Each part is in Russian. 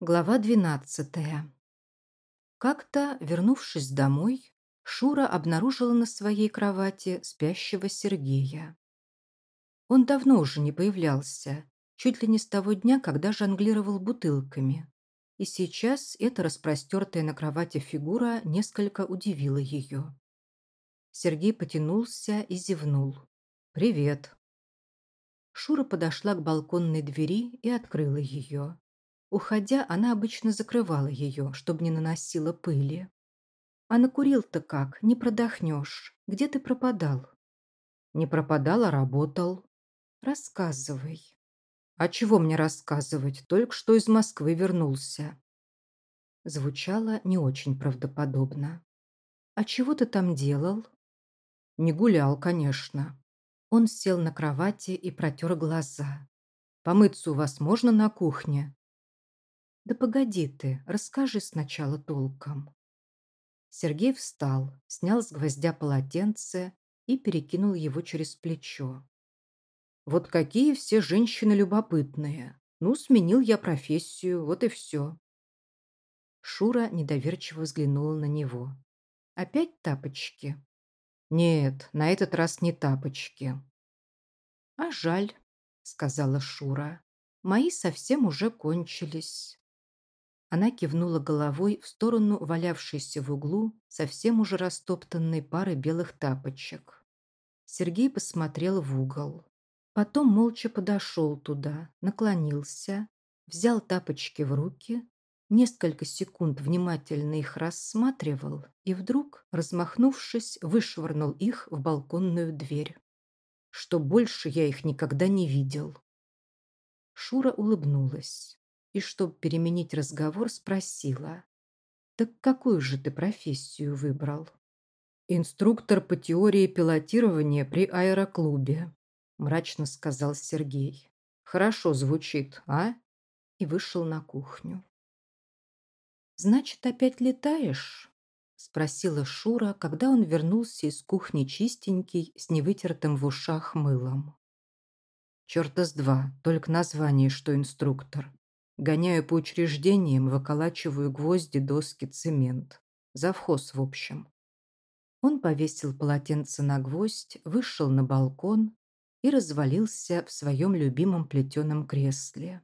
Глава двенадцатая. Как-то, вернувшись домой, Шура обнаружила на своей кровати спящего Сергея. Он давно уже не появлялся, чуть ли не с того дня, когда жонглировал бутылками. И сейчас эта распростертая на кровати фигура несколько удивила ее. Сергей потянулся и зевнул. «Привет». Шура подошла к балконной двери и открыла ее. Уходя, она обычно закрывала ее, чтобы не наносила пыли. А накурил-то как, не продохнешь. Где ты пропадал? Не пропадал, а работал. Рассказывай. А чего мне рассказывать? Только что из Москвы вернулся. Звучало не очень правдоподобно. А чего ты там делал? Не гулял, конечно. Он сел на кровати и протер глаза. Помыться у вас можно на кухне? «Да погоди ты, расскажи сначала толком». Сергей встал, снял с гвоздя полотенце и перекинул его через плечо. «Вот какие все женщины любопытные. Ну, сменил я профессию, вот и все». Шура недоверчиво взглянула на него. «Опять тапочки?» «Нет, на этот раз не тапочки». «А жаль», — сказала Шура. «Мои совсем уже кончились». Она кивнула головой в сторону валявшейся в углу совсем уже растоптанной пары белых тапочек. Сергей посмотрел в угол. Потом молча подошел туда, наклонился, взял тапочки в руки, несколько секунд внимательно их рассматривал и вдруг, размахнувшись, вышвырнул их в балконную дверь. Что больше я их никогда не видел. Шура улыбнулась и, чтобы переменить разговор, спросила. «Так какую же ты профессию выбрал?» «Инструктор по теории пилотирования при аэроклубе», мрачно сказал Сергей. «Хорошо звучит, а?» И вышел на кухню. «Значит, опять летаешь?» спросила Шура, когда он вернулся из кухни чистенький, с невытертым в ушах мылом. «Черта с два, только название, что инструктор. Гоняю по учреждениям, выколачиваю гвозди, доски, цемент. Завхоз, в общем. Он повесил полотенце на гвоздь, вышел на балкон и развалился в своем любимом плетеном кресле.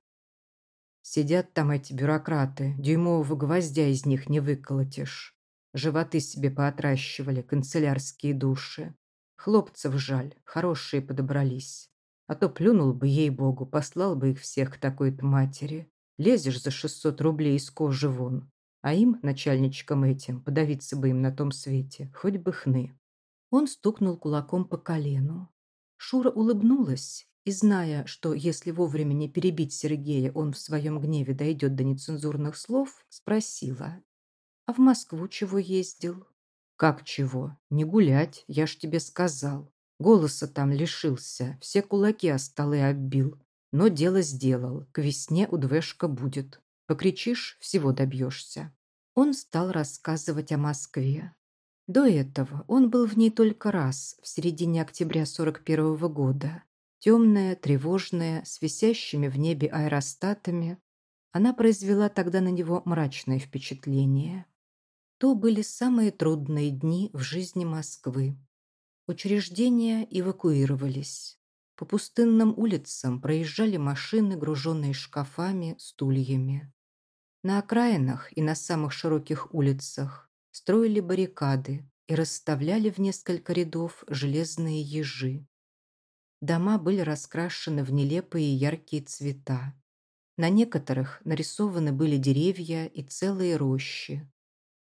Сидят там эти бюрократы, дюймового гвоздя из них не выколотишь. Животы себе поотращивали, канцелярские души. Хлопцев жаль, хорошие подобрались. А то плюнул бы ей-богу, послал бы их всех к такой-то матери. Лезешь за 600 рублей из кожи вон. А им, начальничкам этим, подавиться бы им на том свете, хоть бы хны. Он стукнул кулаком по колену. Шура улыбнулась и, зная, что если вовремя не перебить Сергея, он в своем гневе дойдет до нецензурных слов, спросила. «А в Москву чего ездил?» «Как чего? Не гулять, я ж тебе сказал. Голоса там лишился, все кулаки о столы оббил. Но дело сделал, к весне удвешка будет. Покричишь, всего добьешься. Он стал рассказывать о Москве. До этого он был в ней только раз, в середине октября 41 -го года. Темная, тревожная, с висящими в небе аэростатами. Она произвела тогда на него мрачное впечатление. То были самые трудные дни в жизни Москвы. Учреждения эвакуировались. По пустынным улицам проезжали машины, груженные шкафами, стульями. На окраинах и на самых широких улицах строили баррикады и расставляли в несколько рядов железные ежи. Дома были раскрашены в нелепые яркие цвета. На некоторых нарисованы были деревья и целые рощи.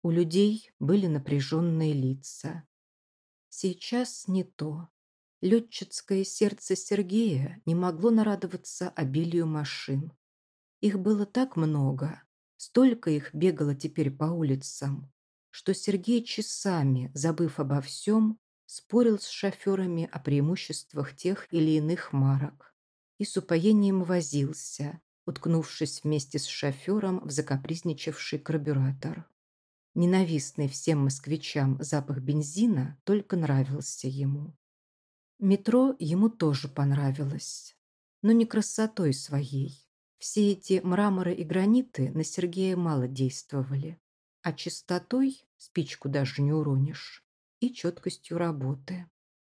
У людей были напряженные лица. Сейчас не то. Летчицкое сердце Сергея не могло нарадоваться обилию машин. Их было так много, столько их бегало теперь по улицам, что Сергей часами, забыв обо всем, спорил с шоферами о преимуществах тех или иных марок и с упоением возился, уткнувшись вместе с шофером в закапризничавший карбюратор. Ненавистный всем москвичам запах бензина только нравился ему. Метро ему тоже понравилось, но не красотой своей. Все эти мраморы и граниты на Сергея мало действовали, а чистотой спичку даже не уронишь и четкостью работы.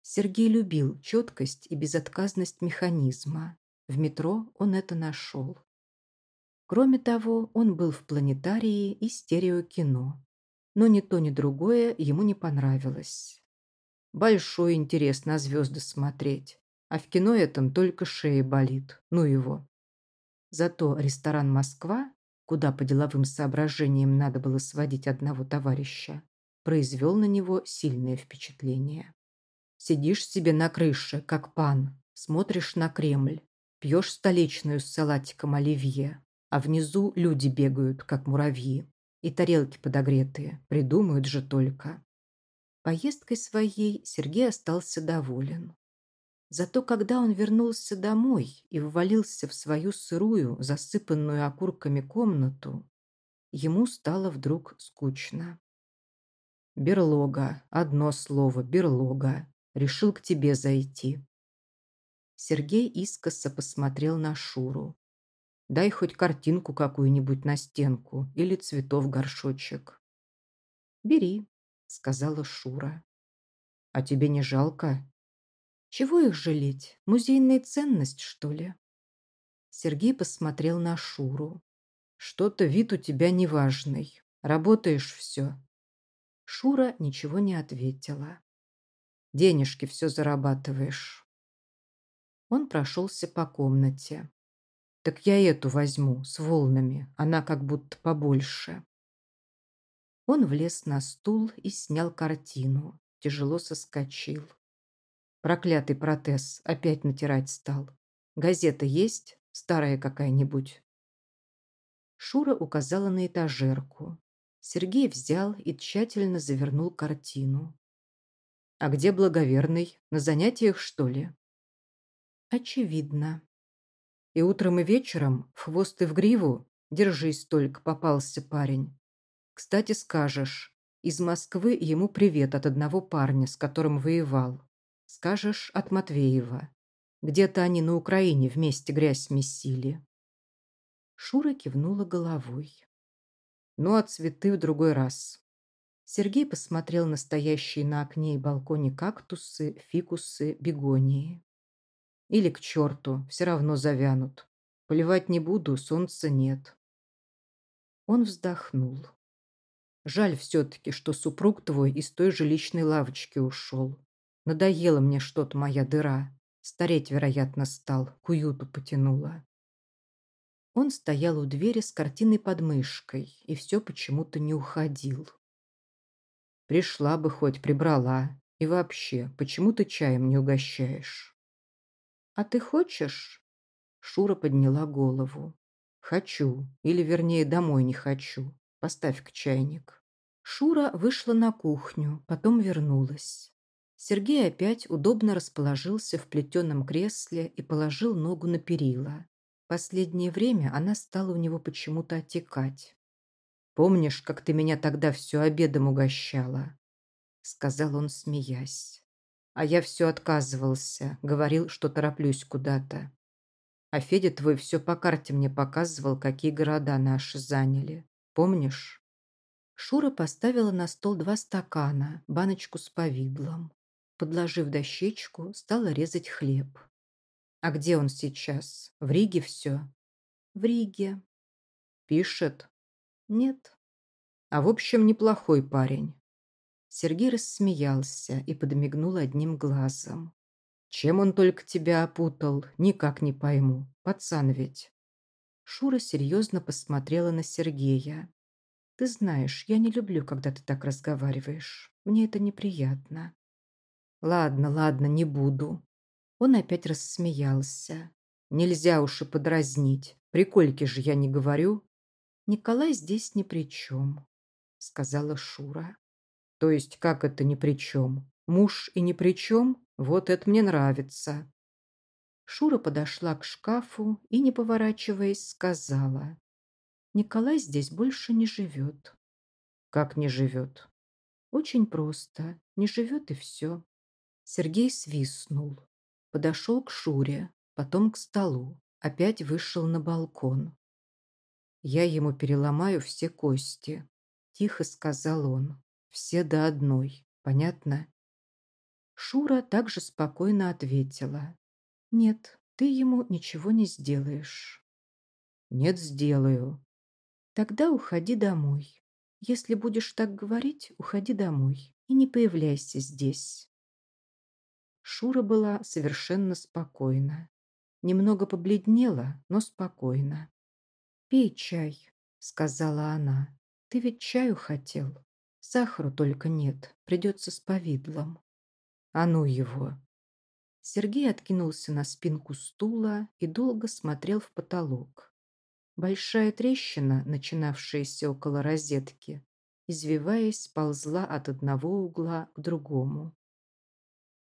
Сергей любил четкость и безотказность механизма. В метро он это нашел. Кроме того, он был в планетарии и стереокино. Но ни то, ни другое ему не понравилось. Большой интерес на звезды смотреть, а в кино этом только шея болит. Ну его. Зато ресторан «Москва», куда по деловым соображениям надо было сводить одного товарища, произвел на него сильное впечатление. Сидишь себе на крыше, как пан, смотришь на Кремль, пьешь столичную с салатиком оливье, а внизу люди бегают, как муравьи, и тарелки подогретые, придумают же только. Поездкой своей Сергей остался доволен. Зато когда он вернулся домой и ввалился в свою сырую, засыпанную окурками комнату, ему стало вдруг скучно. «Берлога, одно слово, берлога. Решил к тебе зайти». Сергей искоса посмотрел на Шуру. «Дай хоть картинку какую-нибудь на стенку или цветов горшочек». «Бери», — сказала Шура. «А тебе не жалко?» Чего их жалеть? Музейная ценность, что ли? Сергей посмотрел на Шуру. Что-то вид у тебя неважный. Работаешь все. Шура ничего не ответила. Денежки все зарабатываешь. Он прошелся по комнате. Так я эту возьму, с волнами. Она как будто побольше. Он влез на стул и снял картину. Тяжело соскочил. Проклятый протез опять натирать стал. Газета есть? Старая какая-нибудь?» Шура указала на этажерку. Сергей взял и тщательно завернул картину. «А где благоверный? На занятиях, что ли?» «Очевидно». «И утром и вечером, в хвост и в гриву, держись только, попался парень. Кстати, скажешь, из Москвы ему привет от одного парня, с которым воевал. Скажешь, от Матвеева. Где-то они на Украине вместе грязь месили. Шура кивнула головой. Ну, а цветы в другой раз. Сергей посмотрел на стоящие на окне и балконе кактусы, фикусы, бегонии. Или к черту, все равно завянут. Поливать не буду, солнца нет. Он вздохнул. Жаль все-таки, что супруг твой из той же личной лавочки ушел. Надоела мне что-то моя дыра. Стареть, вероятно, стал, к уюту потянула. Он стоял у двери с картиной под мышкой и все почему-то не уходил. Пришла бы хоть, прибрала. И вообще, почему ты чаем не угощаешь? А ты хочешь? Шура подняла голову. Хочу, или вернее домой не хочу. Поставь к чайник. Шура вышла на кухню, потом вернулась. Сергей опять удобно расположился в плетеном кресле и положил ногу на перила. Последнее время она стала у него почему-то отекать. «Помнишь, как ты меня тогда все обедом угощала?» Сказал он, смеясь. А я все отказывался, говорил, что тороплюсь куда-то. А Федя твой все по карте мне показывал, какие города наши заняли. Помнишь? Шура поставила на стол два стакана, баночку с повидлом подложив дощечку, стала резать хлеб. А где он сейчас? В Риге все? В Риге. Пишет? Нет. А в общем, неплохой парень. Сергей рассмеялся и подмигнул одним глазом. Чем он только тебя опутал, никак не пойму. Пацан ведь. Шура серьезно посмотрела на Сергея. Ты знаешь, я не люблю, когда ты так разговариваешь. Мне это неприятно. Ладно, ладно, не буду. Он опять рассмеялся. Нельзя уж и подразнить. Прикольки же я не говорю. Николай здесь ни при чем, сказала Шура. То есть как это ни при чем? Муж и ни при чем? Вот это мне нравится. Шура подошла к шкафу и, не поворачиваясь, сказала. Николай здесь больше не живет. Как не живет? Очень просто. Не живет и все. Сергей свистнул. Подошел к Шуре, потом к столу. опять вышел на балкон. «Я ему переломаю все кости», – тихо сказал он. «Все до одной. Понятно?» Шура также спокойно ответила. «Нет, ты ему ничего не сделаешь». «Нет, сделаю». «Тогда уходи домой. Если будешь так говорить, уходи домой и не появляйся здесь». Шура была совершенно спокойна. Немного побледнела, но спокойно. «Пей чай», — сказала она. «Ты ведь чаю хотел. Сахару только нет, придется с повидлом». «А ну его!» Сергей откинулся на спинку стула и долго смотрел в потолок. Большая трещина, начинавшаяся около розетки, извиваясь, ползла от одного угла к другому.